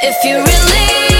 If you really,